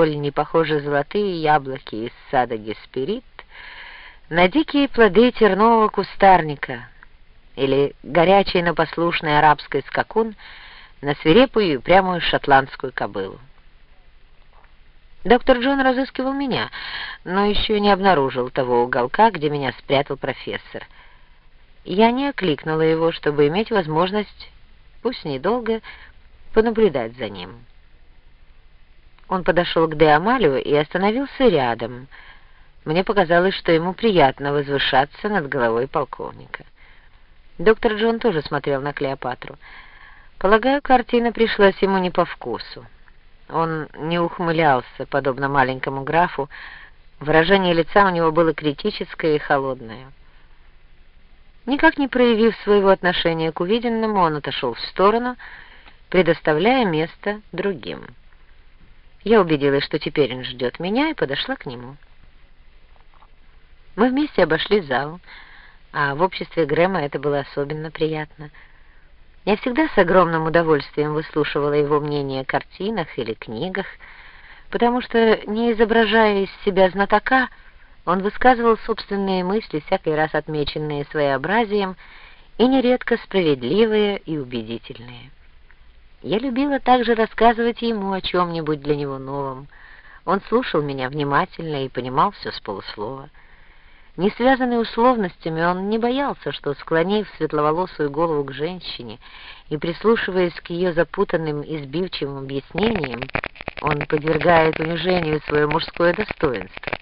сколь не похожи золотые яблоки из сада Гесперид на дикие плоды тернового кустарника или горячий, но послушный арабский скакун на свирепую и прямую шотландскую кобылу. Доктор Джон разыскивал меня, но еще не обнаружил того уголка, где меня спрятал профессор. Я не окликнула его, чтобы иметь возможность, пусть недолго, понаблюдать за ним. Он подошел к Деамалю и остановился рядом. Мне показалось, что ему приятно возвышаться над головой полковника. Доктор Джон тоже смотрел на Клеопатру. Полагаю, картина пришлась ему не по вкусу. Он не ухмылялся, подобно маленькому графу. Выражение лица у него было критическое и холодное. Никак не проявив своего отношения к увиденному, он отошел в сторону, предоставляя место другим. Я убедилась, что теперь он ждет меня, и подошла к нему. Мы вместе обошли зал, а в обществе Грэма это было особенно приятно — я всегда с огромным удовольствием выслушивала его мнение о картинах или книгах, потому что, не изображая из себя знатока, он высказывал собственные мысли, всякий раз отмеченные своеобразием, и нередко справедливые и убедительные. Я любила также рассказывать ему о чем-нибудь для него новом. Он слушал меня внимательно и понимал все с полуслова. Не связанный условностями, он не боялся, что, склонив светловолосую голову к женщине и прислушиваясь к ее запутанным и сбивчивым объяснениям, он подвергает унижению свое мужское достоинство.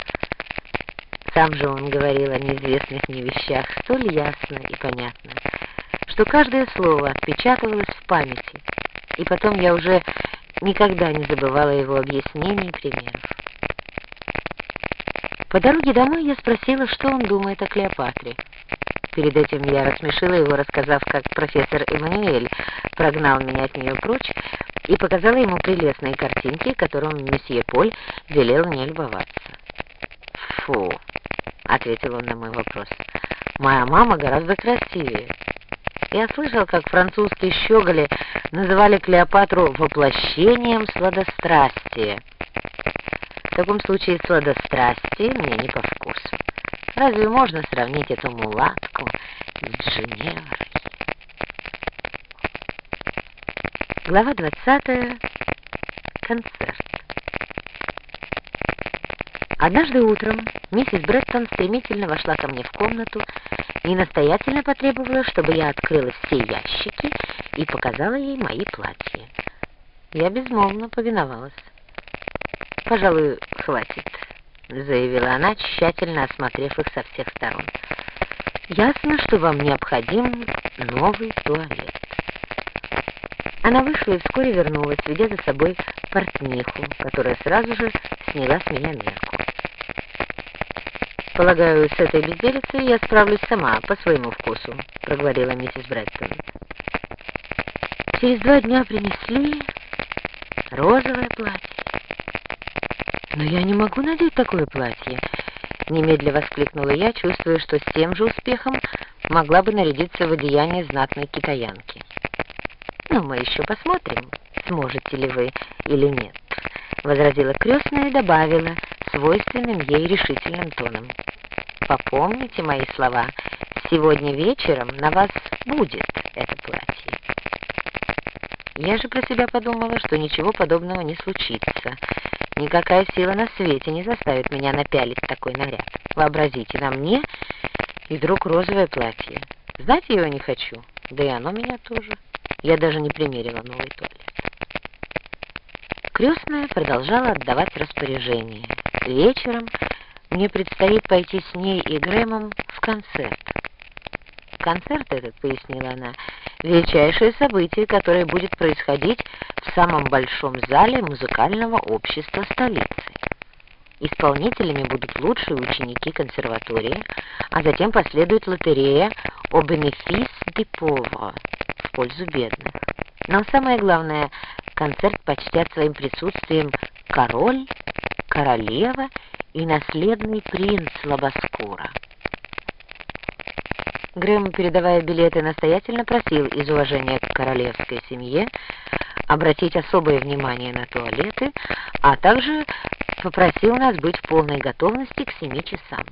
Сам же он говорил о неизвестных мне вещах столь ясно и понятно, что каждое слово отпечатывалось в памяти, и потом я уже никогда не забывала его объяснений и примеров. По дороге домой я спросила, что он думает о Клеопатре. Перед этим я рассмешила его, рассказав, как профессор Эммануэль прогнал меня от нее прочь и показала ему прелестные картинки, которым месье Поль велел мне любоваться. «Фу!» — ответил он на мой вопрос. «Моя мама гораздо красивее». Я слышал, как французские щеголи называли Клеопатру воплощением сладострастия. В таком случае сладострастие мне не по вкусу. Разве можно сравнить эту мулатку с Женеврой? Глава 20. Концерт. Однажды утром миссис Бреттон стремительно вошла ко мне в комнату и настоятельно потребовала, чтобы я открыла все ящики и показала ей мои платья. Я безмолвно повиновалась. «Пожалуй, хватит», — заявила она, тщательно осмотрев их со всех сторон. «Ясно, что вам необходим новый туалет». Она вышла и вскоре вернулась, ведя за собой портниху, которая сразу же сняла с меня мерку. «Полагаю, с этой безделицей я справлюсь сама, по своему вкусу», — проговорила миссис Брэдтон. Через два дня принесли розовое платье. «Но я не могу надеть такое платье!» Немедленно воскликнула я, чувствуя, что с тем же успехом могла бы нарядиться в одеяние знатной китаянки. «Ну, мы еще посмотрим, сможете ли вы или нет», — возразила крестная и добавила свойственным ей решительным тоном. «Попомните мои слова, сегодня вечером на вас будет это платье». Я же про себя подумала, что ничего подобного не случится, Никакая сила на свете не заставит меня напялить такой наряд. Вообразите, на мне и вдруг розовое платье. Знать его не хочу, да и оно меня тоже. Я даже не примерила новый туалет. Крестная продолжала отдавать распоряжение. Вечером мне предстоит пойти с ней и Грэмом в концерт. Концерт этот, пояснила она, величайшее событие, которое будет происходить в самом большом зале музыкального общества столицы. Исполнителями будут лучшие ученики консерватории, а затем последует лотерея о бенефис де повро в пользу бедных. Но самое главное, концерт почтят своим присутствием король, королева и наследный принц Лобоскура. Грэм, передавая билеты, настоятельно просил из уважения к королевской семье обратить особое внимание на туалеты, а также попросил нас быть в полной готовности к семи часам.